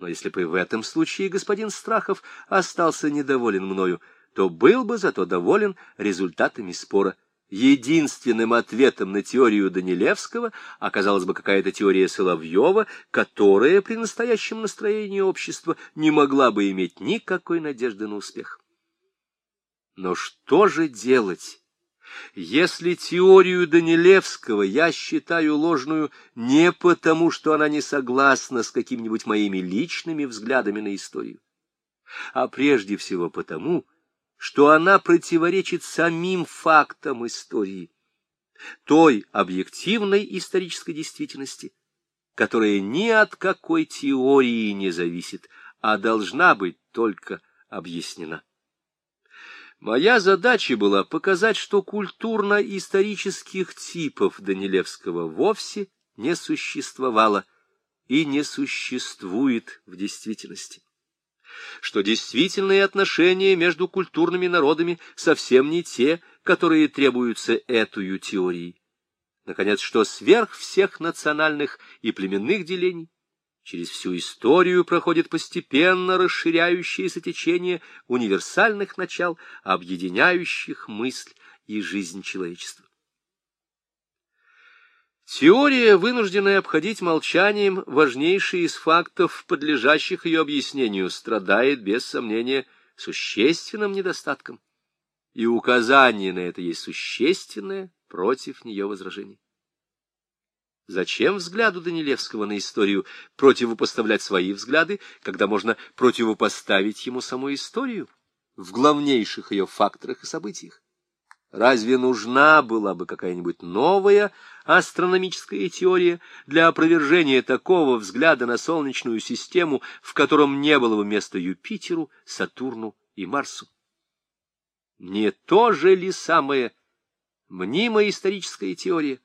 Но если бы в этом случае господин Страхов остался недоволен мною, то был бы зато доволен результатами спора. Единственным ответом на теорию Данилевского оказалась бы какая-то теория Соловьева, которая при настоящем настроении общества не могла бы иметь никакой надежды на успех. Но что же делать, если теорию Данилевского я считаю ложную не потому, что она не согласна с какими-нибудь моими личными взглядами на историю, а прежде всего потому, что она противоречит самим фактам истории, той объективной исторической действительности, которая ни от какой теории не зависит, а должна быть только объяснена. Моя задача была показать, что культурно-исторических типов Данилевского вовсе не существовало и не существует в действительности что действительные отношения между культурными народами совсем не те, которые требуются этой теорией. Наконец, что сверх всех национальных и племенных делений через всю историю проходит постепенно расширяющееся течение универсальных начал, объединяющих мысль и жизнь человечества. Теория, вынужденная обходить молчанием важнейшие из фактов, подлежащих ее объяснению, страдает, без сомнения, существенным недостатком. И указание на это есть существенное против нее возражение. Зачем взгляду Данилевского на историю противопоставлять свои взгляды, когда можно противопоставить ему саму историю в главнейших ее факторах и событиях? Разве нужна была бы какая-нибудь новая астрономическая теория для опровержения такого взгляда на Солнечную систему, в котором не было бы места Юпитеру, Сатурну и Марсу? Не то же ли самое мнимая историческая теория,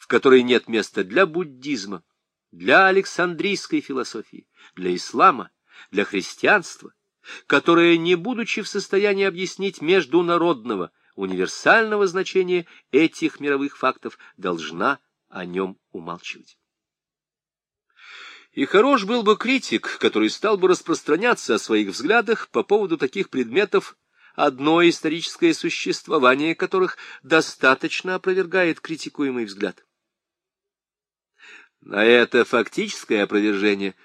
в которой нет места для буддизма, для Александрийской философии, для ислама, для христианства, которая, не будучи в состоянии объяснить международного, универсального значения этих мировых фактов, должна о нем умалчивать. И хорош был бы критик, который стал бы распространяться о своих взглядах по поводу таких предметов, одно историческое существование которых достаточно опровергает критикуемый взгляд. На это фактическое опровержение –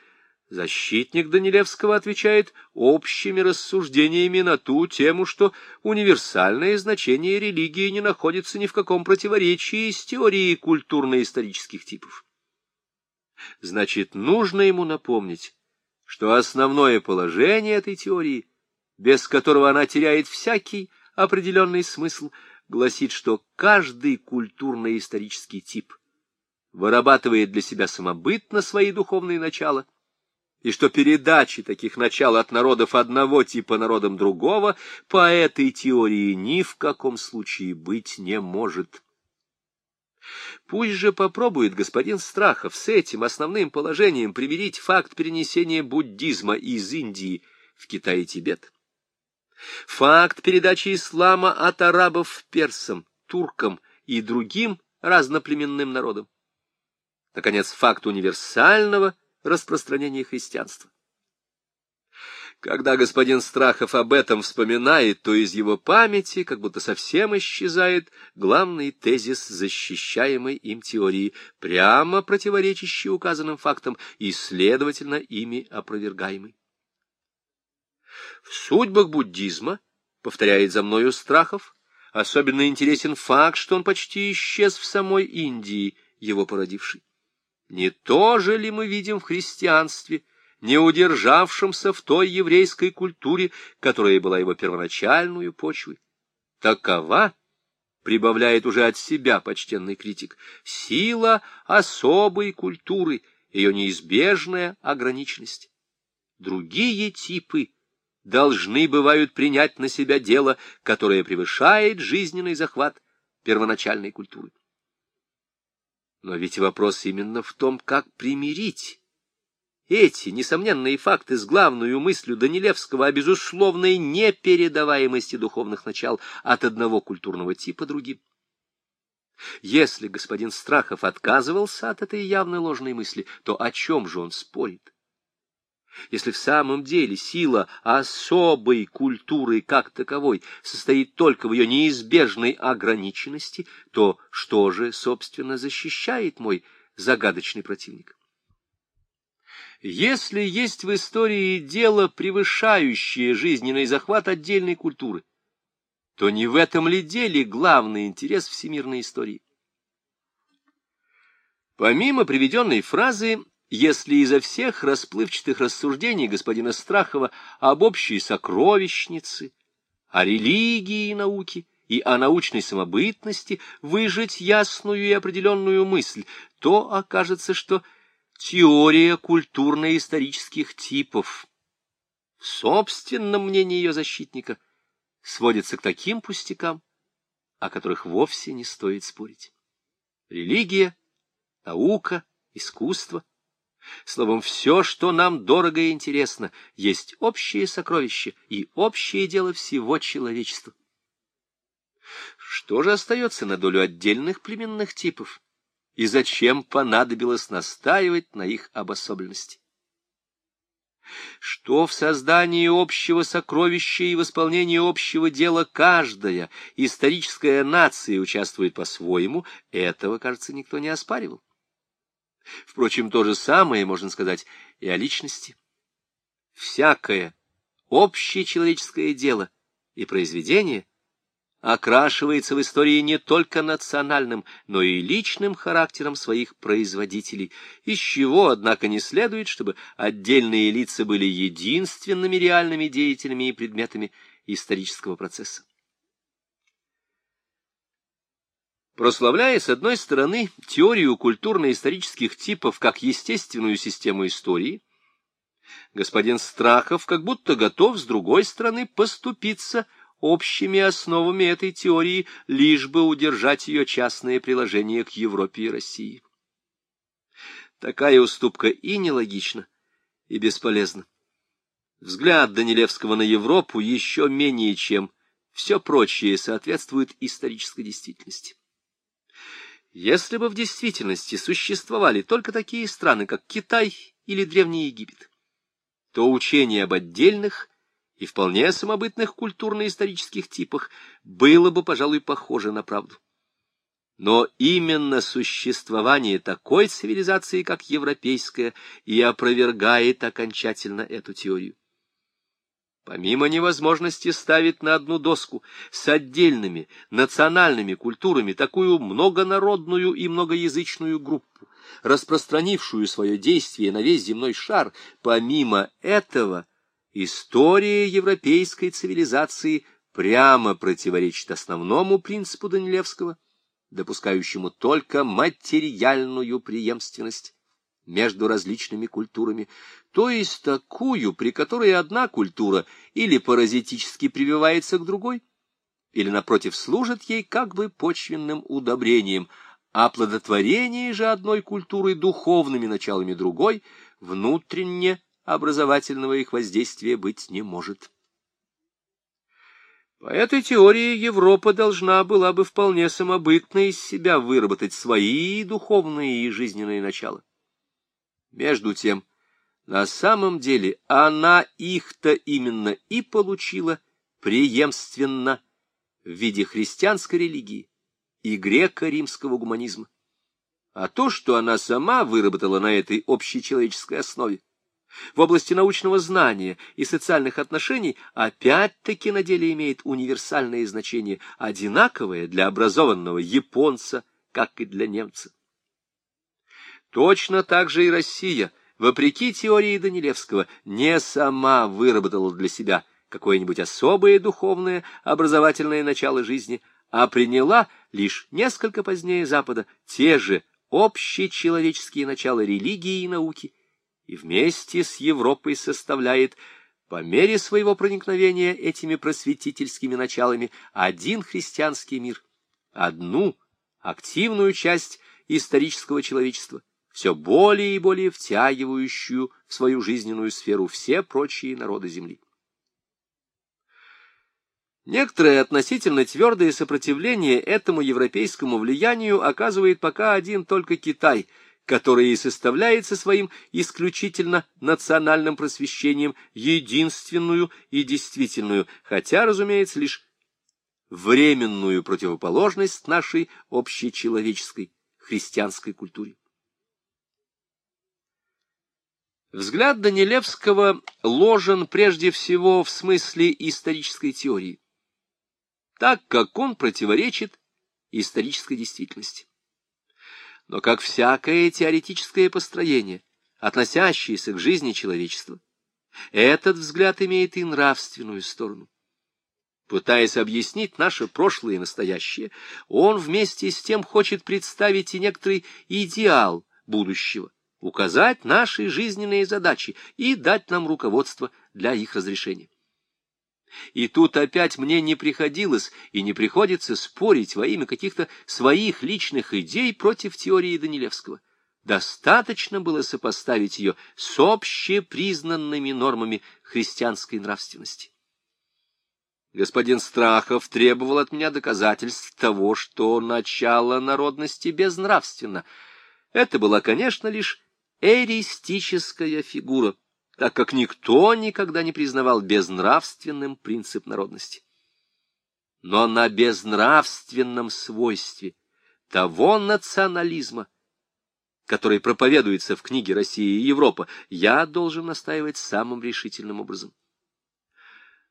Защитник Данилевского отвечает общими рассуждениями на ту тему, что универсальное значение религии не находится ни в каком противоречии с теорией культурно-исторических типов. Значит, нужно ему напомнить, что основное положение этой теории, без которого она теряет всякий определенный смысл, гласит, что каждый культурно-исторический тип вырабатывает для себя самобытно свои духовные начала – и что передачи таких начал от народов одного типа народам другого по этой теории ни в каком случае быть не может. Пусть же попробует господин Страхов с этим основным положением примирить факт перенесения буддизма из Индии в Китай и Тибет. Факт передачи ислама от арабов персам, туркам и другим разноплеменным народам. Наконец, факт универсального – распространения христианства. Когда господин Страхов об этом вспоминает, то из его памяти как будто совсем исчезает главный тезис защищаемой им теории, прямо противоречащий указанным фактам и, следовательно, ими опровергаемый. В судьбах буддизма, повторяет за мною Страхов, особенно интересен факт, что он почти исчез в самой Индии, его породивший. Не то же ли мы видим в христианстве, не удержавшемся в той еврейской культуре, которая была его первоначальную почвой? Такова, прибавляет уже от себя почтенный критик, сила особой культуры, ее неизбежная ограниченность. Другие типы должны бывают принять на себя дело, которое превышает жизненный захват первоначальной культуры. Но ведь вопрос именно в том, как примирить эти несомненные факты с главной мыслью Данилевского о безусловной непередаваемости духовных начал от одного культурного типа другим. Если господин Страхов отказывался от этой явно ложной мысли, то о чем же он спорит? Если в самом деле сила особой культуры как таковой состоит только в ее неизбежной ограниченности, то что же, собственно, защищает мой загадочный противник? Если есть в истории дело, превышающее жизненный захват отдельной культуры, то не в этом ли деле главный интерес всемирной истории? Помимо приведенной фразы, если изо всех расплывчатых рассуждений господина Страхова об общей сокровищнице, о религии и науке и о научной самобытности выжить ясную и определенную мысль, то окажется, что теория культурно-исторических типов в собственном мнении ее защитника сводится к таким пустякам, о которых вовсе не стоит спорить. Религия, наука, искусство — Словом, все, что нам дорого и интересно, есть общее сокровище и общее дело всего человечества. Что же остается на долю отдельных племенных типов? И зачем понадобилось настаивать на их обособленности? Что в создании общего сокровища и в исполнении общего дела каждая историческая нация участвует по-своему, этого, кажется, никто не оспаривал. Впрочем, то же самое можно сказать и о личности. Всякое общечеловеческое дело и произведение окрашивается в истории не только национальным, но и личным характером своих производителей, из чего, однако, не следует, чтобы отдельные лица были единственными реальными деятелями и предметами исторического процесса. Прославляя, с одной стороны, теорию культурно-исторических типов как естественную систему истории, господин Страхов как будто готов, с другой стороны, поступиться общими основами этой теории, лишь бы удержать ее частное приложение к Европе и России. Такая уступка и нелогична, и бесполезна. Взгляд Данилевского на Европу еще менее чем все прочее соответствует исторической действительности. Если бы в действительности существовали только такие страны, как Китай или Древний Египет, то учение об отдельных и вполне самобытных культурно-исторических типах было бы, пожалуй, похоже на правду. Но именно существование такой цивилизации, как европейская, и опровергает окончательно эту теорию. Помимо невозможности ставить на одну доску с отдельными национальными культурами такую многонародную и многоязычную группу, распространившую свое действие на весь земной шар, помимо этого история европейской цивилизации прямо противоречит основному принципу Данилевского, допускающему только материальную преемственность между различными культурами, то есть такую, при которой одна культура или паразитически прививается к другой, или, напротив, служит ей как бы почвенным удобрением, а плодотворение же одной культуры духовными началами другой внутренне образовательного их воздействия быть не может. По этой теории Европа должна была бы вполне самобытно из себя выработать свои духовные и жизненные начала. Между тем, на самом деле она их-то именно и получила преемственно в виде христианской религии и греко-римского гуманизма. А то, что она сама выработала на этой общечеловеческой основе, в области научного знания и социальных отношений, опять-таки на деле имеет универсальное значение, одинаковое для образованного японца, как и для немца. Точно так же и Россия, вопреки теории Данилевского, не сама выработала для себя какое-нибудь особое духовное образовательное начало жизни, а приняла лишь несколько позднее Запада те же общечеловеческие начала религии и науки, и вместе с Европой составляет по мере своего проникновения этими просветительскими началами один христианский мир, одну активную часть исторического человечества, все более и более втягивающую в свою жизненную сферу все прочие народы Земли. Некоторое относительно твердое сопротивление этому европейскому влиянию оказывает пока один только Китай, которое и составляется своим исключительно национальным просвещением единственную и действительную, хотя, разумеется, лишь временную противоположность нашей общечеловеческой христианской культуре. Взгляд Данилевского ложен прежде всего в смысле исторической теории, так как он противоречит исторической действительности. Но как всякое теоретическое построение, относящееся к жизни человечества, этот взгляд имеет и нравственную сторону. Пытаясь объяснить наше прошлое и настоящее, он вместе с тем хочет представить и некоторый идеал будущего, указать наши жизненные задачи и дать нам руководство для их разрешения. И тут опять мне не приходилось и не приходится спорить во имя каких-то своих личных идей против теории Данилевского. Достаточно было сопоставить ее с общепризнанными нормами христианской нравственности. Господин Страхов требовал от меня доказательств того, что начало народности безнравственно. Это была, конечно, лишь эристическая фигура, так как никто никогда не признавал безнравственным принцип народности. Но на безнравственном свойстве того национализма, который проповедуется в книге «Россия и Европа», я должен настаивать самым решительным образом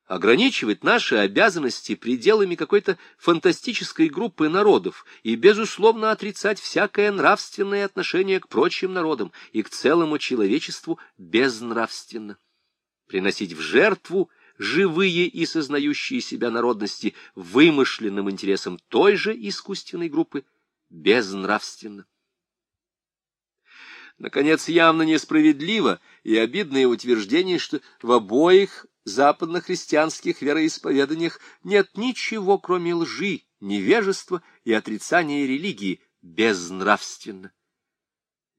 ограничивать наши обязанности пределами какой-то фантастической группы народов и, безусловно, отрицать всякое нравственное отношение к прочим народам и к целому человечеству безнравственно. Приносить в жертву живые и сознающие себя народности вымышленным интересам той же искусственной группы безнравственно. Наконец, явно несправедливо и обидное утверждение, что в обоих западно-христианских вероисповеданиях нет ничего, кроме лжи, невежества и отрицания религии, безнравственно.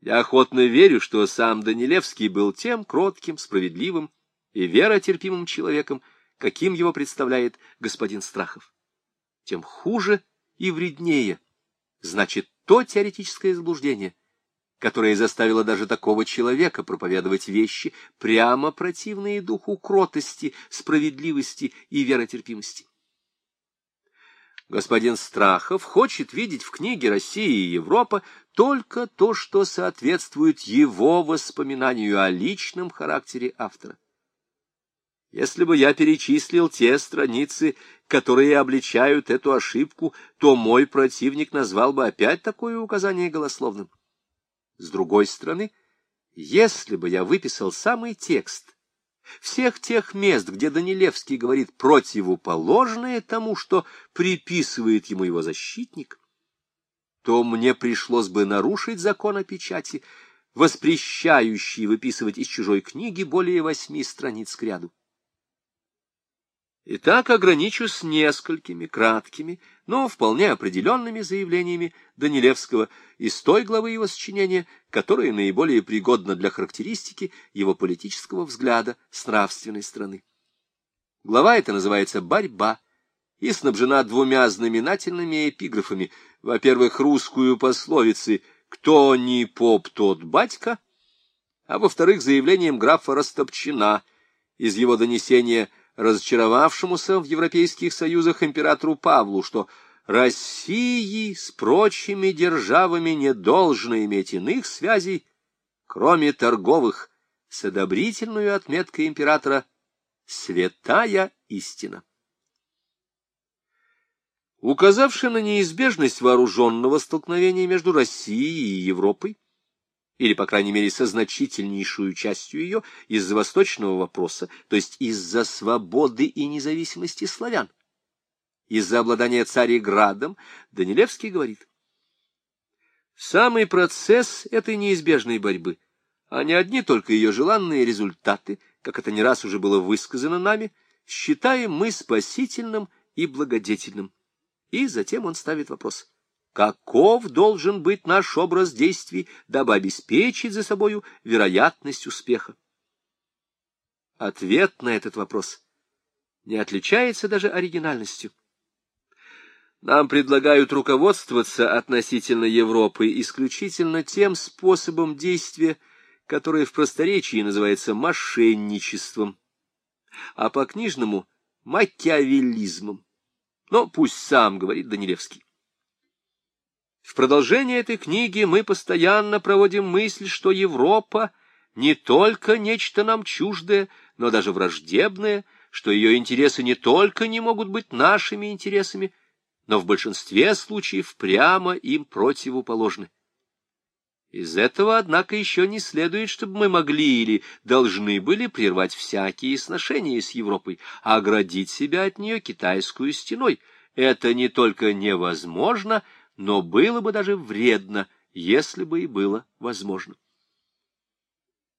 Я охотно верю, что сам Данилевский был тем кротким, справедливым и веротерпимым человеком, каким его представляет господин Страхов. Тем хуже и вреднее, значит, то теоретическое заблуждение — которая заставила даже такого человека проповедовать вещи, прямо противные духу кротости, справедливости и веротерпимости. Господин Страхов хочет видеть в книге «Россия и Европа» только то, что соответствует его воспоминанию о личном характере автора. Если бы я перечислил те страницы, которые обличают эту ошибку, то мой противник назвал бы опять такое указание голословным. С другой стороны, если бы я выписал самый текст всех тех мест, где Данилевский говорит противоположное тому, что приписывает ему его защитник, то мне пришлось бы нарушить закон о печати, воспрещающий выписывать из чужой книги более восьми страниц к ряду. Итак, ограничусь несколькими краткими, но вполне определенными заявлениями Данилевского из той главы его сочинения, которая наиболее пригодна для характеристики его политического взгляда с нравственной стороны. Глава эта называется «Борьба» и снабжена двумя знаменательными эпиграфами. Во-первых, русскую пословицы «Кто не поп, тот батька», а во-вторых, заявлением графа Растопчина из его донесения «Борьба» разочаровавшемуся в европейских союзах императору Павлу, что России с прочими державами не должно иметь иных связей, кроме торговых, с одобрительной отметкой императора «Святая истина». Указавший на неизбежность вооруженного столкновения между Россией и Европой, или, по крайней мере, со значительнейшую частью ее из-за восточного вопроса, то есть из-за свободы и независимости славян. Из-за обладания Цареградом Данилевский говорит, самый процесс этой неизбежной борьбы, а не одни только ее желанные результаты, как это не раз уже было высказано нами, считаем мы спасительным и благодетельным. И затем он ставит вопрос — каков должен быть наш образ действий, дабы обеспечить за собою вероятность успеха? Ответ на этот вопрос не отличается даже оригинальностью. Нам предлагают руководствоваться относительно Европы исключительно тем способом действия, который в просторечии называется мошенничеством, а по-книжному — макиавеллизмом. Но пусть сам говорит Данилевский. В продолжение этой книги мы постоянно проводим мысль, что Европа не только нечто нам чуждое, но даже враждебное, что ее интересы не только не могут быть нашими интересами, но в большинстве случаев прямо им противоположны. Из этого, однако, еще не следует, чтобы мы могли или должны были прервать всякие сношения с Европой, а оградить себя от нее китайскую стеной. Это не только невозможно, но было бы даже вредно, если бы и было возможно.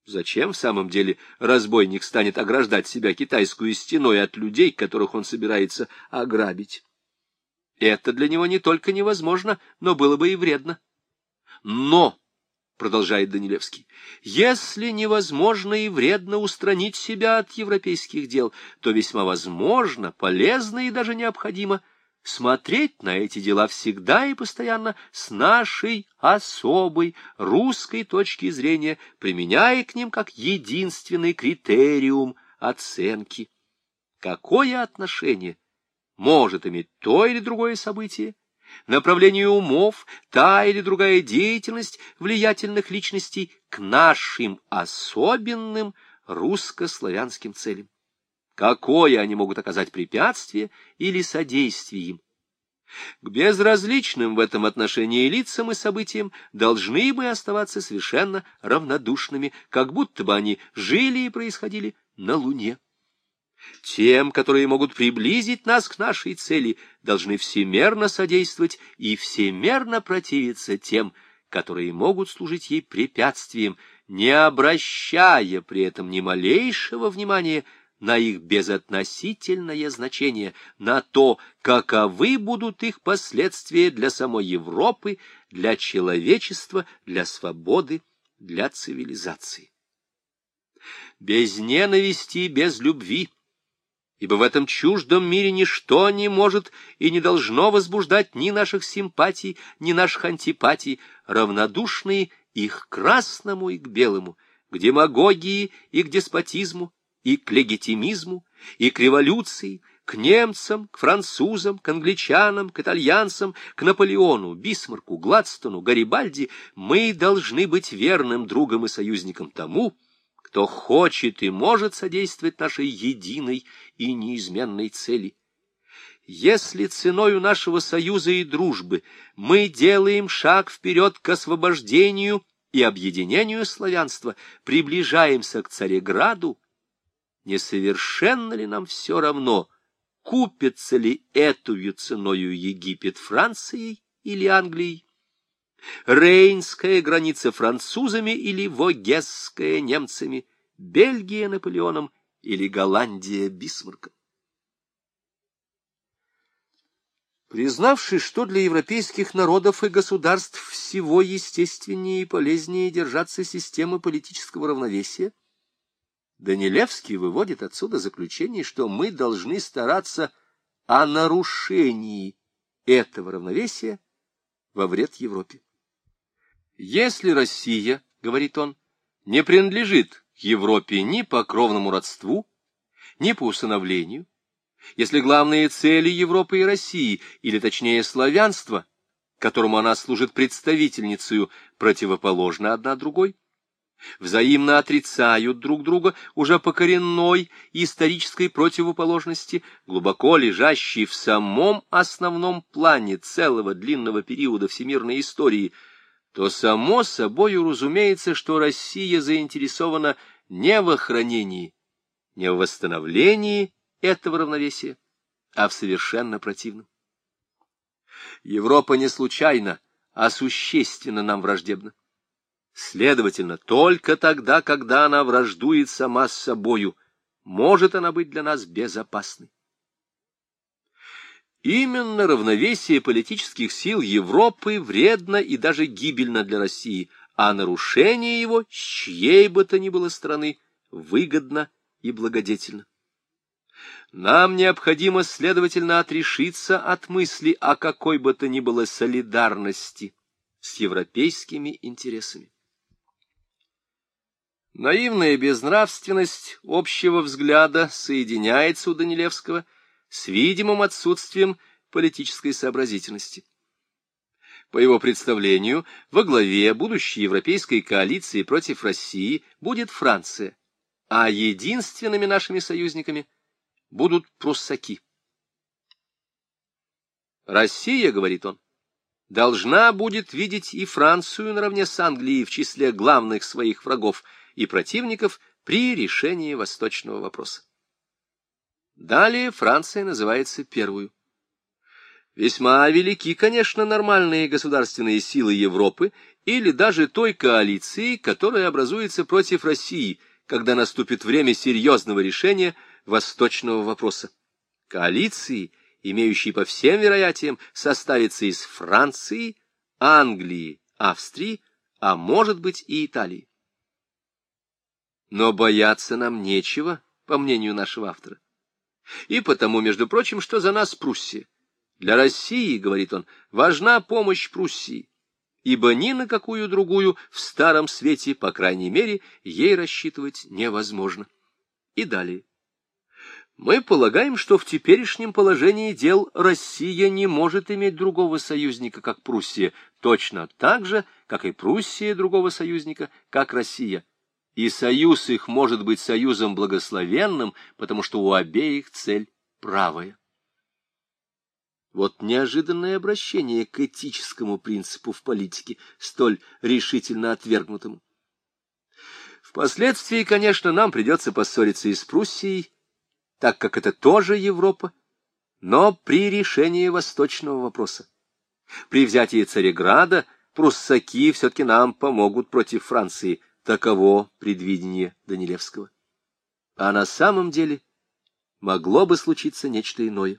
Зачем в самом деле разбойник станет ограждать себя китайскую стеной от людей, которых он собирается ограбить? Это для него не только невозможно, но было бы и вредно. Но, продолжает Данилевский, если невозможно и вредно устранить себя от европейских дел, то весьма возможно, полезно и даже необходимо смотреть на эти дела всегда и постоянно с нашей особой русской точки зрения, применяя к ним как единственный критериум оценки. Какое отношение может иметь то или другое событие, направление умов, та или другая деятельность влиятельных личностей к нашим особенным русско-славянским целям. Какое они могут оказать препятствие или содействие им? К безразличным в этом отношении лицам и событиям должны бы оставаться совершенно равнодушными, как будто бы они жили и происходили на Луне. Тем, которые могут приблизить нас к нашей цели, должны всемерно содействовать и всемерно противиться тем, которые могут служить ей препятствием, не обращая при этом ни малейшего внимания на их безотносительное значение, на то, каковы будут их последствия для самой Европы, для человечества, для свободы, для цивилизации. Без ненависти, без любви ибо в этом чуждом мире ничто не может и не должно возбуждать ни наших симпатий, ни наших антипатий, равнодушные и к красному, и к белому, к демагогии и к деспотизму, и к легитимизму, и к революции, к немцам, к французам, к англичанам, к итальянцам, к Наполеону, Бисмарку, Гладстону, Гарибальди, мы должны быть верным другом и союзником тому, кто хочет и может содействовать нашей единой и неизменной цели. Если ценою нашего союза и дружбы мы делаем шаг вперед к освобождению и объединению славянства, приближаемся к Цареграду, несовершенно ли нам все равно, купится ли эту ценою Египет Францией или Англией? Рейнская граница французами или Вогесская немцами, Бельгия Наполеоном или Голландия Бисмарком. Признавшись, что для европейских народов и государств всего естественнее и полезнее держаться системы политического равновесия, Данилевский выводит отсюда заключение, что мы должны стараться о нарушении этого равновесия во вред Европе. Если Россия, говорит он, не принадлежит Европе ни по кровному родству, ни по усыновлению, если главные цели Европы и России, или точнее славянства, которому она служит представительницей, противоположны одна другой, взаимно отрицают друг друга уже по коренной исторической противоположности, глубоко лежащей в самом основном плане целого длинного периода всемирной истории – то само собою разумеется, что Россия заинтересована не в охранении, не в восстановлении этого равновесия, а в совершенно противном. Европа не случайно, а существенно нам враждебна. Следовательно, только тогда, когда она враждует сама с собою, может она быть для нас безопасной. Именно равновесие политических сил Европы вредно и даже гибельно для России, а нарушение его чьей бы то ни было стороны выгодно и благодетельно. Нам необходимо, следовательно, отрешиться от мысли о какой бы то ни было солидарности с европейскими интересами. Наивная безнравственность общего взгляда соединяется у Данилевского с видимым отсутствием политической сообразительности. По его представлению, во главе будущей европейской коалиции против России будет Франция, а единственными нашими союзниками будут пруссаки. Россия, говорит он, должна будет видеть и Францию наравне с Англией в числе главных своих врагов и противников при решении восточного вопроса. Далее Франция называется первую. Весьма велики, конечно, нормальные государственные силы Европы или даже той коалиции, которая образуется против России, когда наступит время серьезного решения восточного вопроса. Коалиции – имеющий по всем вероятиям составится из Франции, Англии, Австрии, а может быть и Италии. Но бояться нам нечего, по мнению нашего автора. И потому, между прочим, что за нас Пруссия. Для России, говорит он, важна помощь Пруссии, ибо ни на какую другую в старом свете, по крайней мере, ей рассчитывать невозможно. И далее. Мы полагаем, что в теперешнем положении дел Россия не может иметь другого союзника, как Пруссия, точно так же, как и Пруссия другого союзника, как Россия. И союз их может быть союзом благословенным, потому что у обеих цель правая. Вот неожиданное обращение к этическому принципу в политике, столь решительно отвергнутому. Впоследствии, конечно, нам придется поссориться и с Пруссией, так как это тоже Европа, но при решении восточного вопроса. При взятии Цареграда пруссаки все-таки нам помогут против Франции. Таково предвидение Данилевского. А на самом деле могло бы случиться нечто иное.